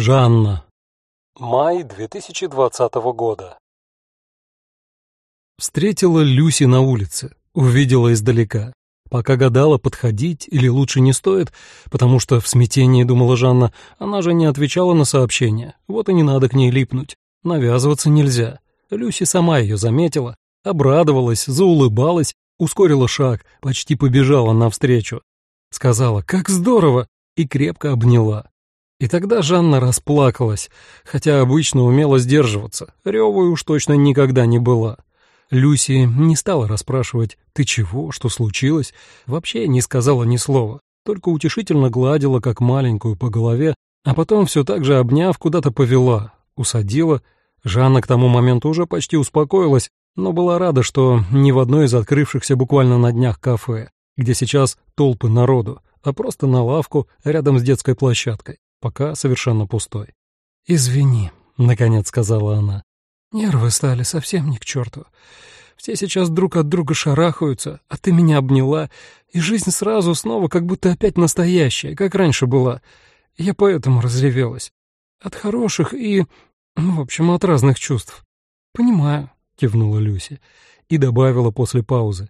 Жанна. Май 2020 года. Встретила Люси на улице, увидела издалека. Пока гадала, подходить или лучше не стоит, потому что в смятении, думала Жанна, она же не отвечала на сообщения, вот и не надо к ней липнуть. Навязываться нельзя. Люси сама ее заметила, обрадовалась, заулыбалась, ускорила шаг, почти побежала навстречу. Сказала «Как здорово!» и крепко обняла. И тогда Жанна расплакалась, хотя обычно умела сдерживаться, ревой уж точно никогда не была. Люси не стала расспрашивать «ты чего, что случилось?», вообще не сказала ни слова, только утешительно гладила, как маленькую, по голове, а потом все так же обняв, куда-то повела, усадила. Жанна к тому моменту уже почти успокоилась, но была рада, что ни в одной из открывшихся буквально на днях кафе, где сейчас толпы народу, а просто на лавку рядом с детской площадкой пока совершенно пустой. «Извини», — наконец сказала она. «Нервы стали совсем не к черту. Все сейчас друг от друга шарахаются, а ты меня обняла, и жизнь сразу снова как будто опять настоящая, как раньше была. Я поэтому разревелась. От хороших и... ну, в общем, от разных чувств». «Понимаю», — кивнула Люси и добавила после паузы.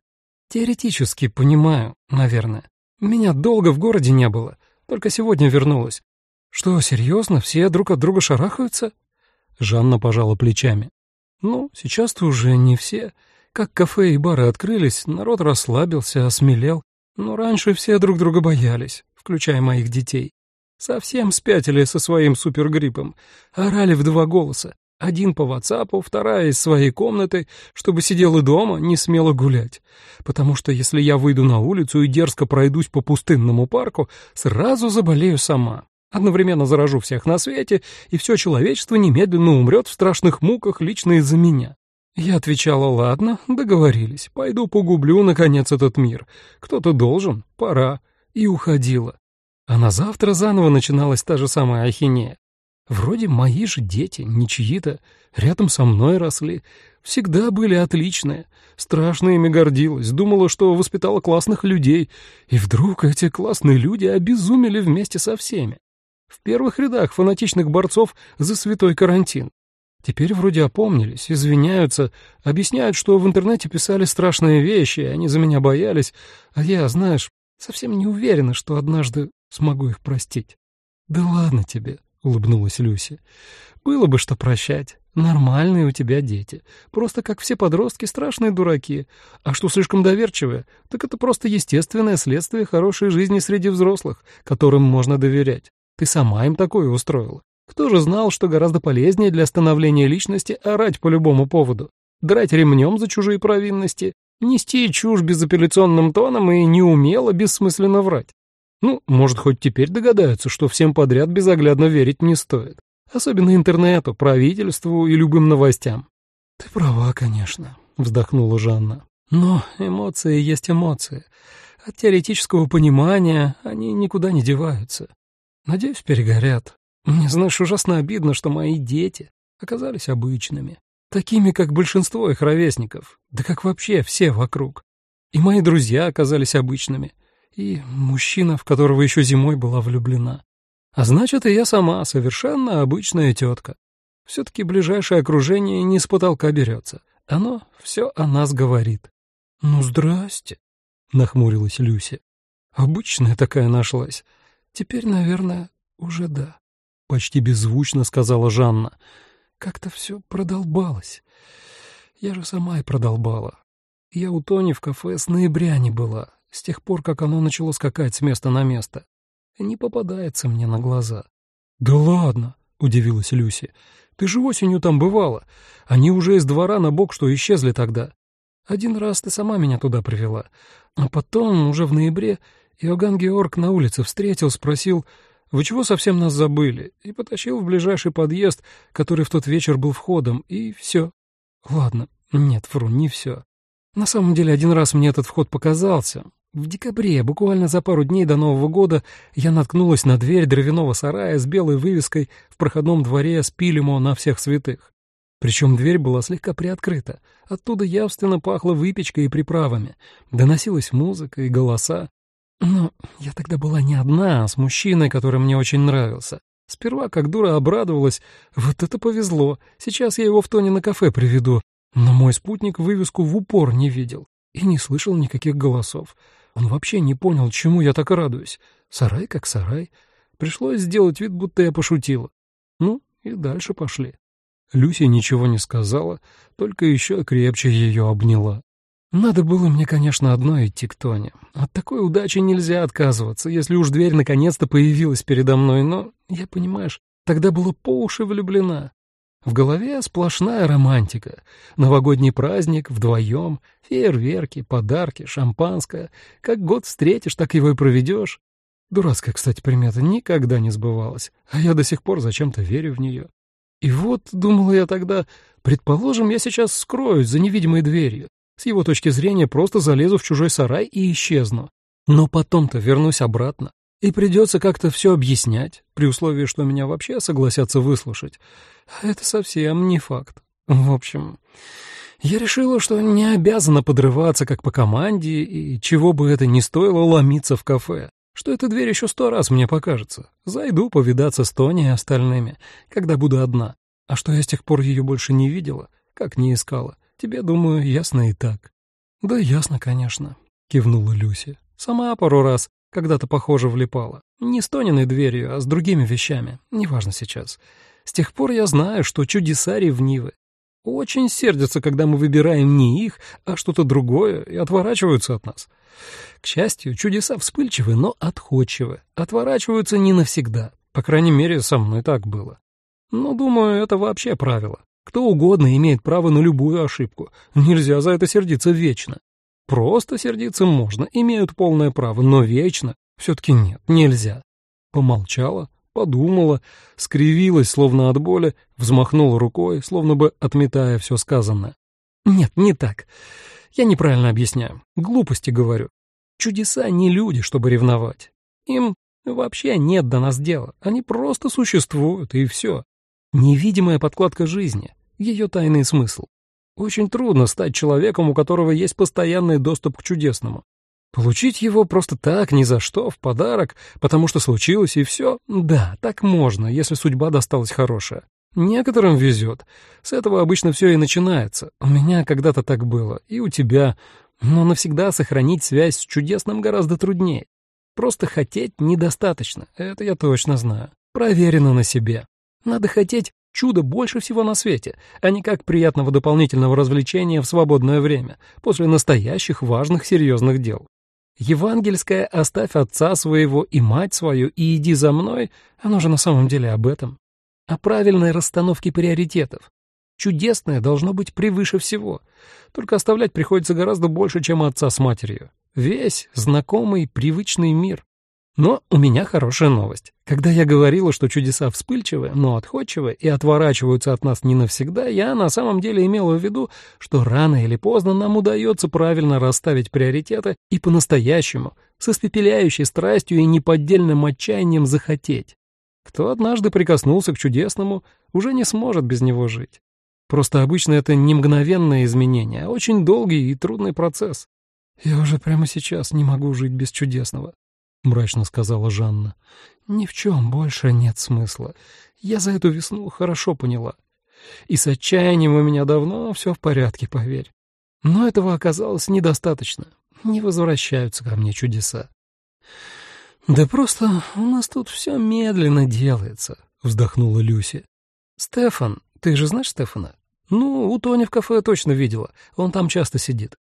«Теоретически понимаю, наверное. Меня долго в городе не было, только сегодня вернулась. «Что, серьезно? Все друг от друга шарахаются?» Жанна пожала плечами. «Ну, сейчас-то уже не все. Как кафе и бары открылись, народ расслабился, осмелел. Но раньше все друг друга боялись, включая моих детей. Совсем спятили со своим супергриппом. Орали в два голоса. Один по ватсапу, вторая из своей комнаты, чтобы сидела дома, не смела гулять. Потому что если я выйду на улицу и дерзко пройдусь по пустынному парку, сразу заболею сама. Одновременно заражу всех на свете, и все человечество немедленно умрет в страшных муках лично из-за меня. Я отвечала, ладно, договорились, пойду погублю, наконец, этот мир. Кто-то должен, пора. И уходила. А на завтра заново начиналась та же самая ахинея. Вроде мои же дети, не чьи-то, рядом со мной росли. Всегда были отличные. Страшно ими гордилась, думала, что воспитала классных людей. И вдруг эти классные люди обезумели вместе со всеми в первых рядах фанатичных борцов за святой карантин. Теперь вроде опомнились, извиняются, объясняют, что в интернете писали страшные вещи, они за меня боялись, а я, знаешь, совсем не уверена, что однажды смогу их простить. «Да ладно тебе», — улыбнулась Люси. «Было бы что прощать. Нормальные у тебя дети. Просто, как все подростки, страшные дураки. А что слишком доверчивые, так это просто естественное следствие хорошей жизни среди взрослых, которым можно доверять. Ты сама им такое устроила. Кто же знал, что гораздо полезнее для становления личности орать по любому поводу, драть ремнем за чужие провинности, нести чушь безапелляционным тоном и неумело, бессмысленно врать? Ну, может, хоть теперь догадаются, что всем подряд безоглядно верить не стоит. Особенно интернету, правительству и любым новостям. «Ты права, конечно», — вздохнула Жанна. «Но эмоции есть эмоции. От теоретического понимания они никуда не деваются. Надеюсь, перегорят. Мне, знаешь, ужасно обидно, что мои дети оказались обычными. Такими, как большинство их ровесников. Да как вообще все вокруг. И мои друзья оказались обычными. И мужчина, в которого еще зимой была влюблена. А значит, и я сама совершенно обычная тетка. Все-таки ближайшее окружение не с потолка берется. Оно все о нас говорит. «Ну, здрасте», — нахмурилась Люся. «Обычная такая нашлась. Теперь, наверное, уже да. Почти беззвучно сказала Жанна. Как-то все продолбалось. Я же сама и продолбала. Я у Тони в кафе с ноября не была, с тех пор, как оно начало скакать с места на место. Не попадается мне на глаза. «Да ладно!» — удивилась Люси. «Ты же осенью там бывала. Они уже из двора на бок что исчезли тогда. Один раз ты сама меня туда привела, а потом, уже в ноябре, Иоганн Георг на улице встретил, спросил, «Вы чего совсем нас забыли?» и потащил в ближайший подъезд, который в тот вечер был входом, и все. Ладно, нет, вру, не все. На самом деле, один раз мне этот вход показался. В декабре, буквально за пару дней до Нового года, я наткнулась на дверь дровяного сарая с белой вывеской в проходном дворе «Спилимо на всех святых». Причем дверь была слегка приоткрыта. Оттуда явственно пахло выпечкой и приправами. Доносилась музыка и голоса. Но я тогда была не одна, а с мужчиной, который мне очень нравился. Сперва, как дура, обрадовалась. Вот это повезло. Сейчас я его в Тони на кафе приведу. Но мой спутник вывеску в упор не видел и не слышал никаких голосов. Он вообще не понял, чему я так радуюсь. Сарай как сарай. Пришлось сделать вид, будто я пошутила. Ну, и дальше пошли. Люся ничего не сказала, только еще крепче ее обняла. Надо было мне, конечно, одно идти к Тоне. От такой удачи нельзя отказываться, если уж дверь наконец-то появилась передо мной, но, я, понимаешь, тогда была по уши влюблена. В голове сплошная романтика. Новогодний праздник вдвоем, фейерверки, подарки, шампанское. Как год встретишь, так его и проведешь. Дурацкая, кстати, примета никогда не сбывалась, а я до сих пор зачем-то верю в нее. И вот, думала я тогда, предположим, я сейчас скроюсь за невидимой дверью. С его точки зрения просто залезу в чужой сарай и исчезну. Но потом-то вернусь обратно, и придется как-то все объяснять, при условии, что меня вообще согласятся выслушать. Это совсем не факт. В общем, я решила, что не обязана подрываться как по команде, и чего бы это ни стоило ломиться в кафе что эта дверь еще сто раз мне покажется. Зайду повидаться с Тони и остальными, когда буду одна. А что я с тех пор ее больше не видела, как не искала, тебе, думаю, ясно и так». «Да ясно, конечно», — кивнула Люси. «Сама пару раз когда-то, похоже, влипала. Не с Тониной дверью, а с другими вещами. Неважно сейчас. С тех пор я знаю, что чудеса ревнивы. Очень сердятся, когда мы выбираем не их, а что-то другое, и отворачиваются от нас. К счастью, чудеса вспыльчивы, но отходчивы. Отворачиваются не навсегда. По крайней мере, со мной так было. Но, думаю, это вообще правило. Кто угодно имеет право на любую ошибку. Нельзя за это сердиться вечно. Просто сердиться можно, имеют полное право, но вечно все-таки нет, нельзя. Помолчала, подумала, скривилась, словно от боли, взмахнула рукой, словно бы отметая все сказанное. Нет, не так. Я неправильно объясняю. Глупости говорю. Чудеса не люди, чтобы ревновать. Им вообще нет до нас дела. Они просто существуют, и все. Невидимая подкладка жизни, ее тайный смысл. Очень трудно стать человеком, у которого есть постоянный доступ к чудесному. Получить его просто так, ни за что, в подарок, потому что случилось и все, да, так можно, если судьба досталась хорошая. Некоторым везет. С этого обычно все и начинается. У меня когда-то так было, и у тебя. Но навсегда сохранить связь с чудесным гораздо труднее. Просто хотеть недостаточно, это я точно знаю. Проверено на себе. Надо хотеть чудо больше всего на свете, а не как приятного дополнительного развлечения в свободное время, после настоящих важных серьезных дел. Евангельское «оставь отца своего и мать свою и иди за мной» оно же на самом деле об этом о правильной расстановке приоритетов. Чудесное должно быть превыше всего. Только оставлять приходится гораздо больше, чем отца с матерью. Весь знакомый, привычный мир. Но у меня хорошая новость. Когда я говорила, что чудеса вспыльчивы, но отходчивы и отворачиваются от нас не навсегда, я на самом деле имела в виду, что рано или поздно нам удается правильно расставить приоритеты и по-настоящему, с испепеляющей страстью и неподдельным отчаянием захотеть. Кто однажды прикоснулся к чудесному, уже не сможет без него жить. Просто обычно это не мгновенное изменение, а очень долгий и трудный процесс. «Я уже прямо сейчас не могу жить без чудесного», — мрачно сказала Жанна. «Ни в чем больше нет смысла. Я за эту весну хорошо поняла. И с отчаянием у меня давно все в порядке, поверь. Но этого оказалось недостаточно. Не возвращаются ко мне чудеса. «Да просто у нас тут все медленно делается», — вздохнула Люси. «Стефан, ты же знаешь Стефана?» «Ну, у Тони в кафе точно видела, он там часто сидит.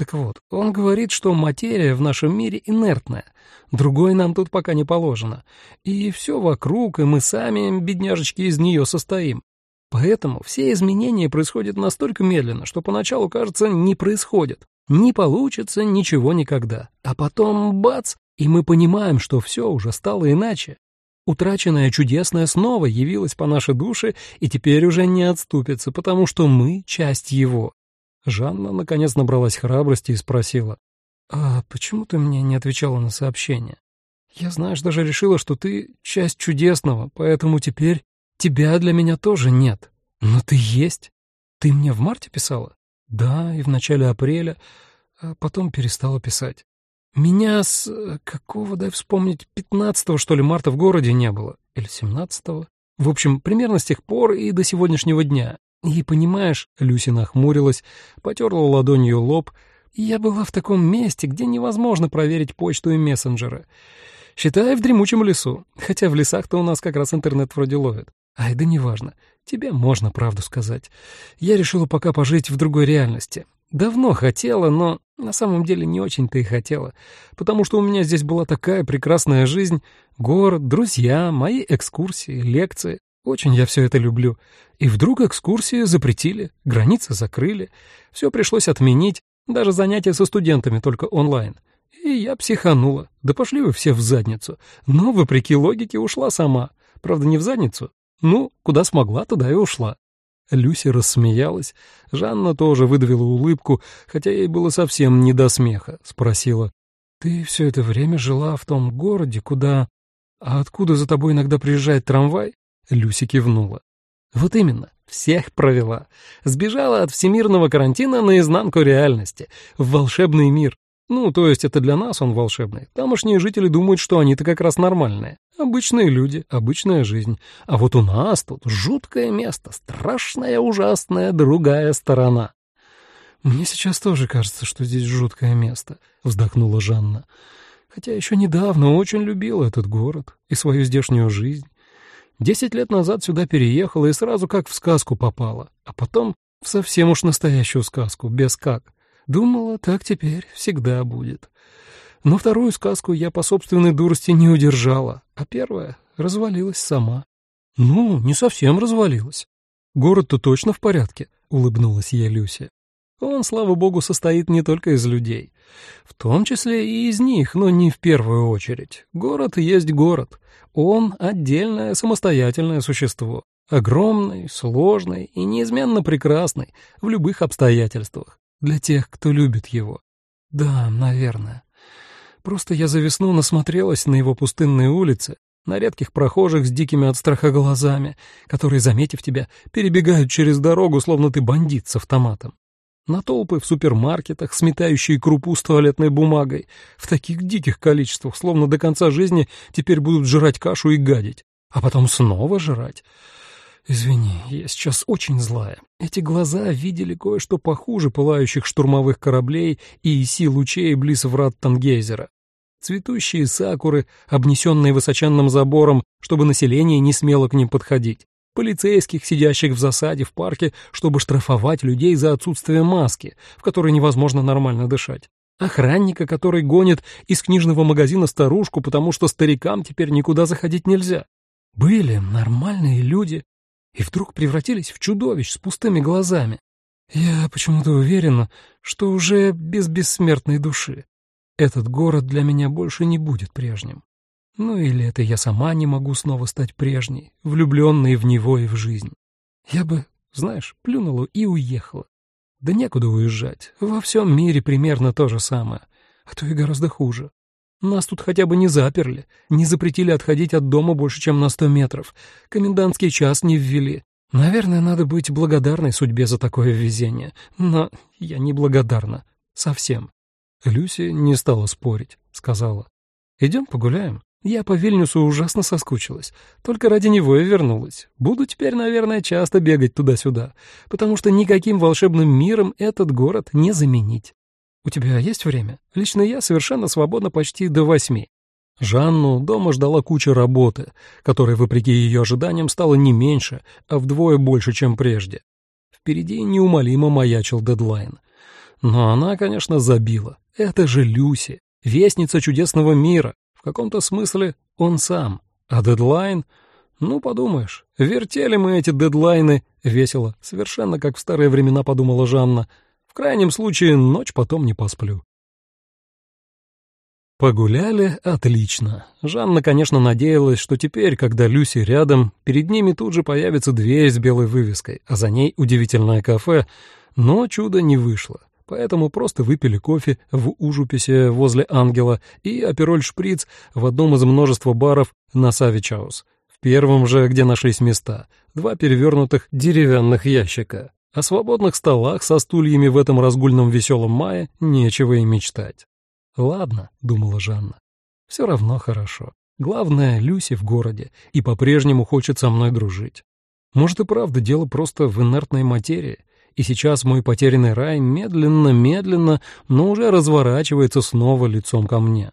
Так вот, он говорит, что материя в нашем мире инертная, другой нам тут пока не положено, и все вокруг, и мы сами, бедняжечки, из нее состоим. Поэтому все изменения происходят настолько медленно, что поначалу, кажется, не происходят. Не получится ничего никогда. А потом, бац, и мы понимаем, что все уже стало иначе. Утраченное чудесное снова явилось по нашей душе и теперь уже не отступится, потому что мы — часть его. Жанна наконец набралась храбрости и спросила. «А почему ты мне не отвечала на сообщение? Я, знаешь, даже решила, что ты часть чудесного, поэтому теперь тебя для меня тоже нет. Но ты есть. Ты мне в марте писала? Да, и в начале апреля, а потом перестала писать. Меня с... какого, дай вспомнить, 15 что ли, марта в городе не было. или семнадцатого. В общем, примерно с тех пор и до сегодняшнего дня. И, понимаешь, Люси нахмурилась, потерла ладонью лоб. Я была в таком месте, где невозможно проверить почту и мессенджеры. Считай, в дремучем лесу. Хотя в лесах-то у нас как раз интернет вроде ловит. Ай, да неважно. Тебе можно правду сказать. Я решила пока пожить в другой реальности. Давно хотела, но на самом деле не очень-то и хотела, потому что у меня здесь была такая прекрасная жизнь, город, друзья, мои экскурсии, лекции. Очень я все это люблю. И вдруг экскурсии запретили, границы закрыли, все пришлось отменить, даже занятия со студентами только онлайн. И я психанула. Да пошли вы все в задницу. Но, вопреки логике, ушла сама. Правда, не в задницу. Ну, куда смогла, туда и ушла. Люси рассмеялась. Жанна тоже выдавила улыбку, хотя ей было совсем не до смеха. Спросила. «Ты все это время жила в том городе, куда... А откуда за тобой иногда приезжает трамвай?» Люси кивнула. «Вот именно, всех провела. Сбежала от всемирного карантина наизнанку реальности, в волшебный мир. Ну, то есть это для нас он волшебный. Тамошние жители думают, что они-то как раз нормальные. Обычные люди, обычная жизнь. А вот у нас тут жуткое место, страшная, ужасная другая сторона. «Мне сейчас тоже кажется, что здесь жуткое место», — вздохнула Жанна. «Хотя еще недавно очень любила этот город и свою здешнюю жизнь. Десять лет назад сюда переехала и сразу как в сказку попала, а потом в совсем уж настоящую сказку, без как. Думала, так теперь всегда будет. Но вторую сказку я по собственной дурости не удержала, а первая развалилась сама. Ну, не совсем развалилась. Город-то точно в порядке, улыбнулась я Люся. Он, слава богу, состоит не только из людей. В том числе и из них, но не в первую очередь. Город есть город. Он — отдельное самостоятельное существо. Огромный, сложный и неизменно прекрасный в любых обстоятельствах для тех, кто любит его. Да, наверное. Просто я за весну насмотрелась на его пустынные улицы, на редких прохожих с дикими от страха глазами, которые, заметив тебя, перебегают через дорогу, словно ты бандит с автоматом. На толпы в супермаркетах, сметающие крупу с туалетной бумагой, в таких диких количествах, словно до конца жизни теперь будут жрать кашу и гадить, а потом снова жрать. «Извини, я сейчас очень злая. Эти глаза видели кое-что похуже пылающих штурмовых кораблей и иси лучей близ врат Тангейзера. Цветущие сакуры, обнесенные высоченным забором, чтобы население не смело к ним подходить. Полицейских, сидящих в засаде в парке, чтобы штрафовать людей за отсутствие маски, в которой невозможно нормально дышать. Охранника, который гонит из книжного магазина старушку, потому что старикам теперь никуда заходить нельзя. Были нормальные люди, и вдруг превратились в чудовищ с пустыми глазами. Я почему-то уверена, что уже без бессмертной души. Этот город для меня больше не будет прежним. Ну или это я сама не могу снова стать прежней, влюбленной в него и в жизнь. Я бы, знаешь, плюнула и уехала. Да некуда уезжать, во всем мире примерно то же самое, а то и гораздо хуже. Нас тут хотя бы не заперли, не запретили отходить от дома больше, чем на сто метров. Комендантский час не ввели. Наверное, надо быть благодарной судьбе за такое везение. Но я не благодарна. Совсем. Люси не стала спорить, сказала. «Идем погуляем. Я по Вильнюсу ужасно соскучилась. Только ради него и вернулась. Буду теперь, наверное, часто бегать туда-сюда, потому что никаким волшебным миром этот город не заменить. «У тебя есть время? Лично я совершенно свободна почти до восьми». Жанну дома ждала куча работы, которая, вопреки ее ожиданиям, стала не меньше, а вдвое больше, чем прежде. Впереди неумолимо маячил дедлайн. Но она, конечно, забила. Это же Люси, вестница чудесного мира. В каком-то смысле он сам. А дедлайн... Ну, подумаешь, вертели мы эти дедлайны весело, совершенно как в старые времена подумала Жанна — в крайнем случае, ночь потом не посплю. Погуляли отлично. Жанна, конечно, надеялась, что теперь, когда Люси рядом, перед ними тут же появится дверь с белой вывеской, а за ней удивительное кафе, но чудо не вышло. Поэтому просто выпили кофе в Ужуписе возле Ангела и апероль-шприц в одном из множества баров на Савичаус. В первом же, где нашлись места, два перевернутых деревянных ящика. О свободных столах со стульями в этом разгульном веселом мае нечего и мечтать. «Ладно», — думала Жанна, — «все равно хорошо. Главное, Люси в городе и по-прежнему хочет со мной дружить. Может и правда дело просто в инертной материи, и сейчас мой потерянный рай медленно-медленно, но уже разворачивается снова лицом ко мне.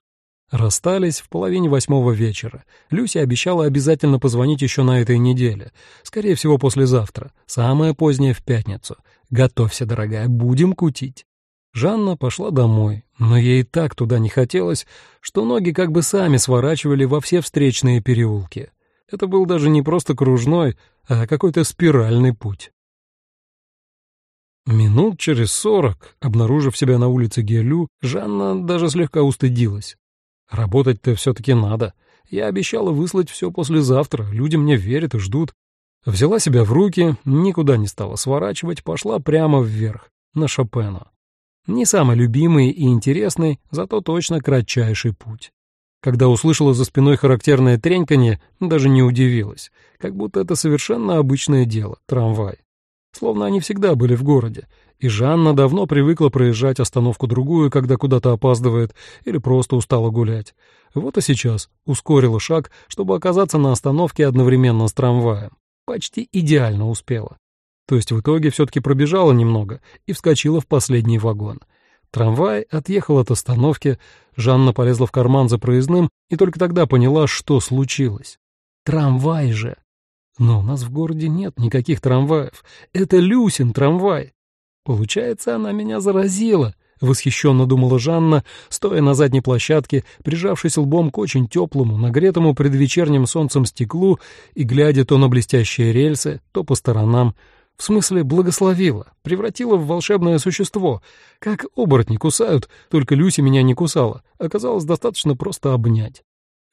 Расстались в половине восьмого вечера. Люся обещала обязательно позвонить еще на этой неделе. Скорее всего, послезавтра. Самое позднее в пятницу. Готовься, дорогая, будем кутить. Жанна пошла домой, но ей так туда не хотелось, что ноги как бы сами сворачивали во все встречные переулки. Это был даже не просто кружной, а какой-то спиральный путь. Минут через сорок, обнаружив себя на улице Гелю, Жанна даже слегка устыдилась. Работать-то все-таки надо. Я обещала выслать все послезавтра, люди мне верят и ждут. Взяла себя в руки, никуда не стала сворачивать, пошла прямо вверх, на Шопена. Не самый любимый и интересный, зато точно кратчайший путь. Когда услышала за спиной характерное треньканье, даже не удивилась, как будто это совершенно обычное дело, трамвай. Словно они всегда были в городе, и Жанна давно привыкла проезжать остановку-другую, когда куда-то опаздывает или просто устала гулять. Вот и сейчас ускорила шаг, чтобы оказаться на остановке одновременно с трамваем. Почти идеально успела. То есть в итоге все-таки пробежала немного и вскочила в последний вагон. Трамвай отъехал от остановки, Жанна полезла в карман за проездным и только тогда поняла, что случилось. Трамвай же! Но у нас в городе нет никаких трамваев. Это Люсин трамвай. Получается, она меня заразила, восхищенно думала Жанна, стоя на задней площадке, прижавшись лбом к очень теплому, нагретому предвечерним солнцем стеклу и глядя то на блестящие рельсы, то по сторонам. В смысле, благословила, превратила в волшебное существо. Как оборотни кусают, только Люси меня не кусала. Оказалось, достаточно просто обнять.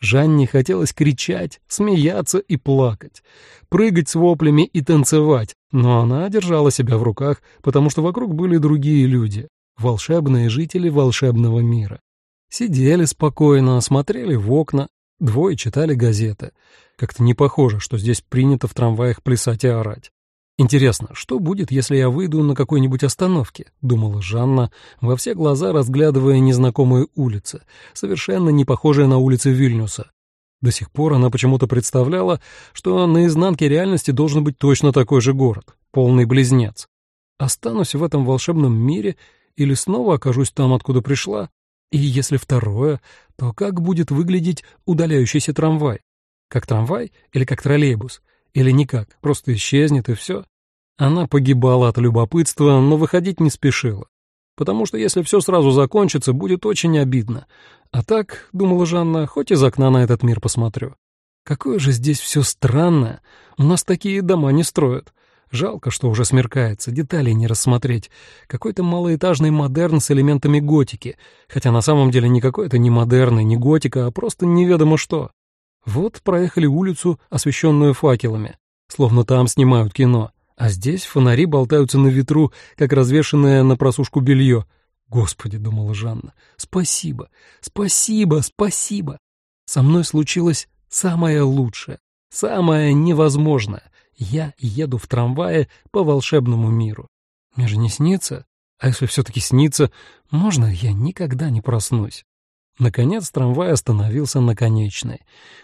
Жанне хотелось кричать, смеяться и плакать, прыгать с воплями и танцевать, но она держала себя в руках, потому что вокруг были другие люди, волшебные жители волшебного мира. Сидели спокойно, смотрели в окна, двое читали газеты. Как-то не похоже, что здесь принято в трамваях плясать и орать. «Интересно, что будет, если я выйду на какой-нибудь остановке?» — думала Жанна, во все глаза разглядывая незнакомые улицы, совершенно не похожие на улицы Вильнюса. До сих пор она почему-то представляла, что на изнанке реальности должен быть точно такой же город, полный близнец. Останусь в этом волшебном мире или снова окажусь там, откуда пришла? И если второе, то как будет выглядеть удаляющийся трамвай? Как трамвай или как троллейбус? Или никак, просто исчезнет и все. Она погибала от любопытства, но выходить не спешила. Потому что если все сразу закончится, будет очень обидно. А так, думала Жанна, хоть из окна на этот мир посмотрю. Какое же здесь все странное. У нас такие дома не строят. Жалко, что уже смеркается, деталей не рассмотреть. Какой-то малоэтажный модерн с элементами готики. Хотя на самом деле никакой это не модерн и не готика, а просто неведомо что. Вот проехали улицу, освещенную факелами, словно там снимают кино, а здесь фонари болтаются на ветру, как развешенное на просушку белье. «Господи», — думала Жанна, — «спасибо, спасибо, спасибо. Со мной случилось самое лучшее, самое невозможное. Я еду в трамвае по волшебному миру. Мне же не снится? А если все-таки снится, можно я никогда не проснусь?» Наконец трамвай остановился на конечной.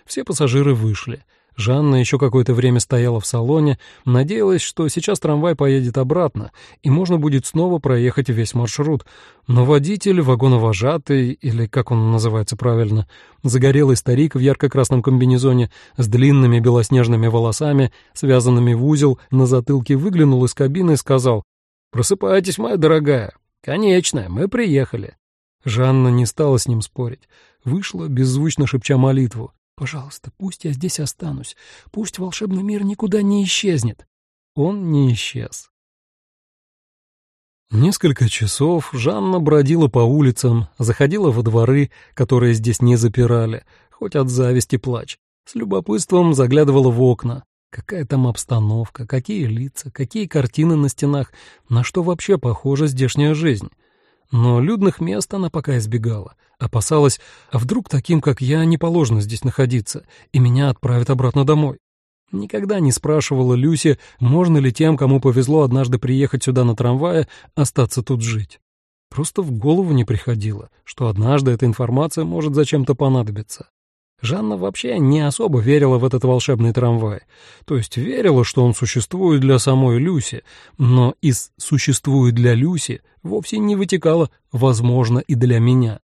Все пассажиры вышли. Жанна еще какое-то время стояла в салоне, надеялась, что сейчас трамвай поедет обратно, и можно будет снова проехать весь маршрут. Но водитель, вагоновожатый, или как он называется правильно, загорелый старик в ярко-красном комбинезоне с длинными белоснежными волосами, связанными в узел, на затылке выглянул из кабины и сказал «Просыпайтесь, моя дорогая. Конечно, мы приехали». Жанна не стала с ним спорить. Вышла, беззвучно шепча молитву. «Пожалуйста, пусть я здесь останусь. Пусть волшебный мир никуда не исчезнет». Он не исчез. Несколько часов Жанна бродила по улицам, заходила во дворы, которые здесь не запирали, хоть от зависти плач. С любопытством заглядывала в окна. Какая там обстановка, какие лица, какие картины на стенах, на что вообще похожа здешняя жизнь. Но людных мест она пока избегала. Опасалась, а вдруг таким, как я, не положено здесь находиться, и меня отправят обратно домой. Никогда не спрашивала Люси, можно ли тем, кому повезло однажды приехать сюда на трамвае, остаться тут жить. Просто в голову не приходило, что однажды эта информация может зачем-то понадобиться. Жанна вообще не особо верила в этот волшебный трамвай. То есть верила, что он существует для самой Люси, но из «существует для Люси» вовсе не вытекало «возможно и для меня».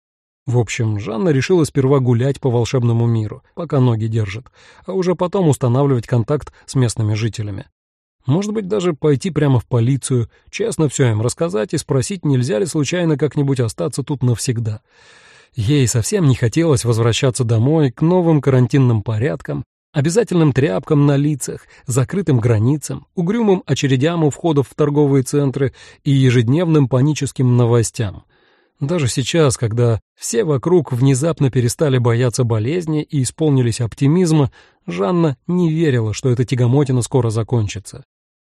В общем, Жанна решила сперва гулять по волшебному миру, пока ноги держат, а уже потом устанавливать контакт с местными жителями. Может быть, даже пойти прямо в полицию, честно все им рассказать и спросить, нельзя ли случайно как-нибудь остаться тут навсегда. Ей совсем не хотелось возвращаться домой к новым карантинным порядкам, обязательным тряпкам на лицах, закрытым границам, угрюмым очередям у входов в торговые центры и ежедневным паническим новостям. Даже сейчас, когда все вокруг внезапно перестали бояться болезни и исполнились оптимизма, Жанна не верила, что эта тягомотина скоро закончится.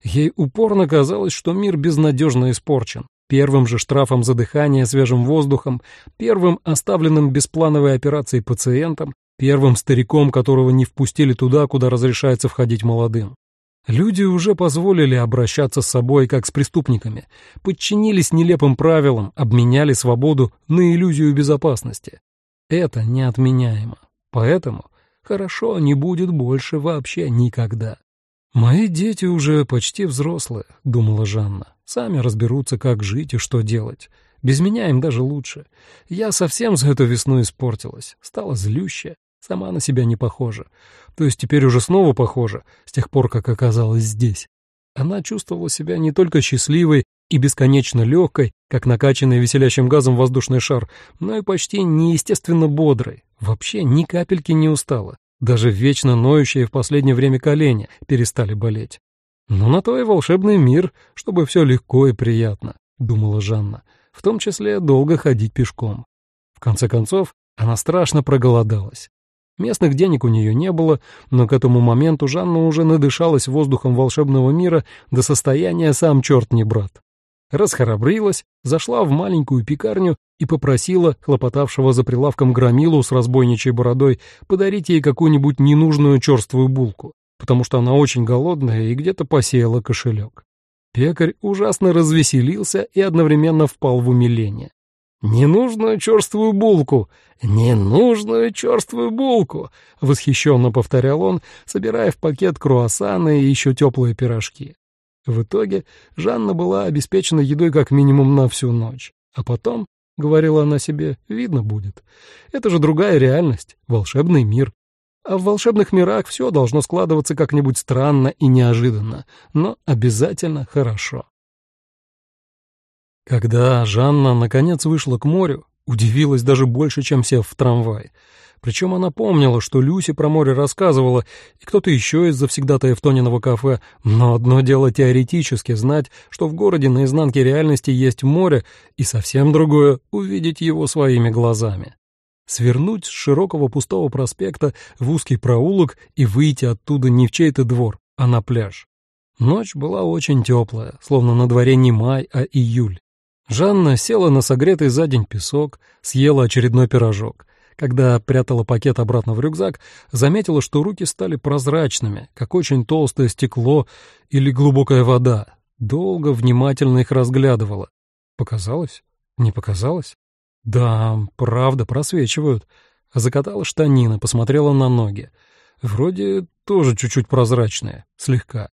Ей упорно казалось, что мир безнадежно испорчен, Первым же штрафом за дыхание свежим воздухом, первым оставленным без плановой операции пациентом, первым стариком, которого не впустили туда, куда разрешается входить молодым. Люди уже позволили обращаться с собой как с преступниками, подчинились нелепым правилам, обменяли свободу на иллюзию безопасности. Это неотменяемо. Поэтому хорошо не будет больше вообще никогда. «Мои дети уже почти взрослые», — думала Жанна. «Сами разберутся, как жить и что делать. Без меня им даже лучше. Я совсем за эту весну испортилась, стала злющая, сама на себя не похожа. То есть теперь уже снова похожа, с тех пор, как оказалась здесь. Она чувствовала себя не только счастливой и бесконечно легкой, как накачанный веселящим газом воздушный шар, но и почти неестественно бодрой, вообще ни капельки не устала. Даже вечно ноющие в последнее время колени перестали болеть. «Ну, на то и волшебный мир, чтобы все легко и приятно», — думала Жанна, в том числе долго ходить пешком. В конце концов, она страшно проголодалась. Местных денег у нее не было, но к этому моменту Жанна уже надышалась воздухом волшебного мира до состояния сам черт не брат расхрабрилась, зашла в маленькую пекарню и попросила хлопотавшего за прилавком громилу с разбойничей бородой подарить ей какую-нибудь ненужную черствую булку, потому что она очень голодная и где-то посеяла кошелек. Пекарь ужасно развеселился и одновременно впал в умиление. «Ненужную черствую булку! Ненужную черствую булку!» — восхищенно повторял он, собирая в пакет круассаны и еще теплые пирожки. В итоге Жанна была обеспечена едой как минимум на всю ночь. А потом, — говорила она себе, — видно будет. Это же другая реальность, волшебный мир. А в волшебных мирах все должно складываться как-нибудь странно и неожиданно, но обязательно хорошо. Когда Жанна наконец вышла к морю, удивилась даже больше, чем сев в трамвай — причем она помнила, что Люси про море рассказывала, и кто-то еще из завсегдатаев Тониного кафе, но одно дело теоретически знать, что в городе на изнанке реальности есть море, и совсем другое — увидеть его своими глазами. Свернуть с широкого пустого проспекта в узкий проулок и выйти оттуда не в чей-то двор, а на пляж. Ночь была очень теплая, словно на дворе не май, а июль. Жанна села на согретый за день песок, съела очередной пирожок — когда прятала пакет обратно в рюкзак, заметила, что руки стали прозрачными, как очень толстое стекло или глубокая вода. Долго внимательно их разглядывала. Показалось? Не показалось? Да, правда, просвечивают. Закатала штанины, посмотрела на ноги. Вроде тоже чуть-чуть прозрачные, слегка.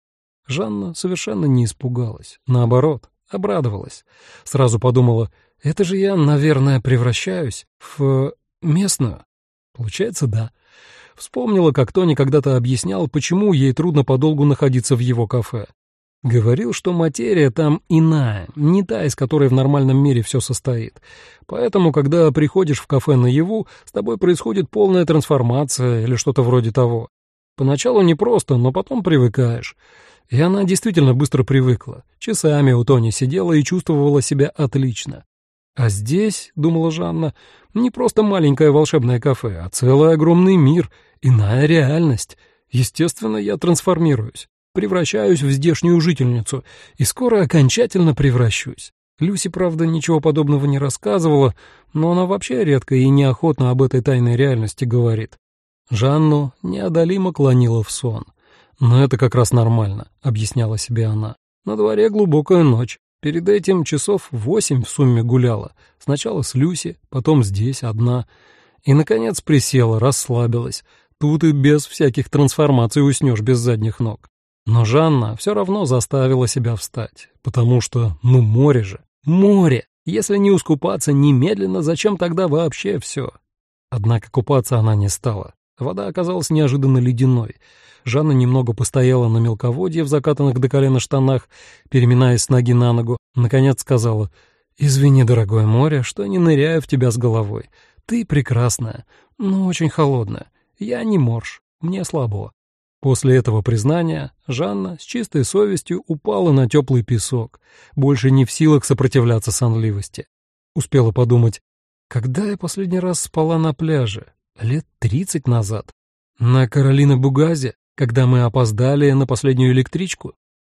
Жанна совершенно не испугалась. Наоборот, обрадовалась. Сразу подумала, это же я, наверное, превращаюсь в Местную? Получается, да. Вспомнила, как Тони когда-то объяснял, почему ей трудно подолгу находиться в его кафе. Говорил, что материя там иная, не та, из которой в нормальном мире все состоит. Поэтому, когда приходишь в кафе наяву, с тобой происходит полная трансформация или что-то вроде того. Поначалу непросто, но потом привыкаешь. И она действительно быстро привыкла. Часами у Тони сидела и чувствовала себя отлично. А здесь, — думала Жанна, — не просто маленькое волшебное кафе, а целый огромный мир, иная реальность. Естественно, я трансформируюсь, превращаюсь в здешнюю жительницу и скоро окончательно превращусь. Люси, правда, ничего подобного не рассказывала, но она вообще редко и неохотно об этой тайной реальности говорит. Жанну неодолимо клонила в сон. «Но это как раз нормально», — объясняла себе она. «На дворе глубокая ночь. Перед этим часов восемь в сумме гуляла. Сначала с Люси, потом здесь, одна. И, наконец, присела, расслабилась. Тут и без всяких трансформаций уснешь без задних ног. Но Жанна все равно заставила себя встать, потому что, ну, море же, море! Если не ускупаться немедленно, зачем тогда вообще все? Однако купаться она не стала. Вода оказалась неожиданно ледяной. Жанна немного постояла на мелководье в закатанных до колена штанах, переминаясь с ноги на ногу. Наконец сказала, «Извини, дорогое море, что не ныряю в тебя с головой. Ты прекрасная, но очень холодная. Я не морж, мне слабо». После этого признания Жанна с чистой совестью упала на теплый песок, больше не в силах сопротивляться сонливости. Успела подумать, когда я последний раз спала на пляже? Лет тридцать назад. На Каролина Бугазе, когда мы опоздали на последнюю электричку.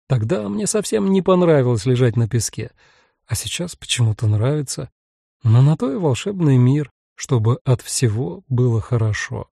Тогда мне совсем не понравилось лежать на песке, а сейчас почему-то нравится. Но на то и волшебный мир, чтобы от всего было хорошо.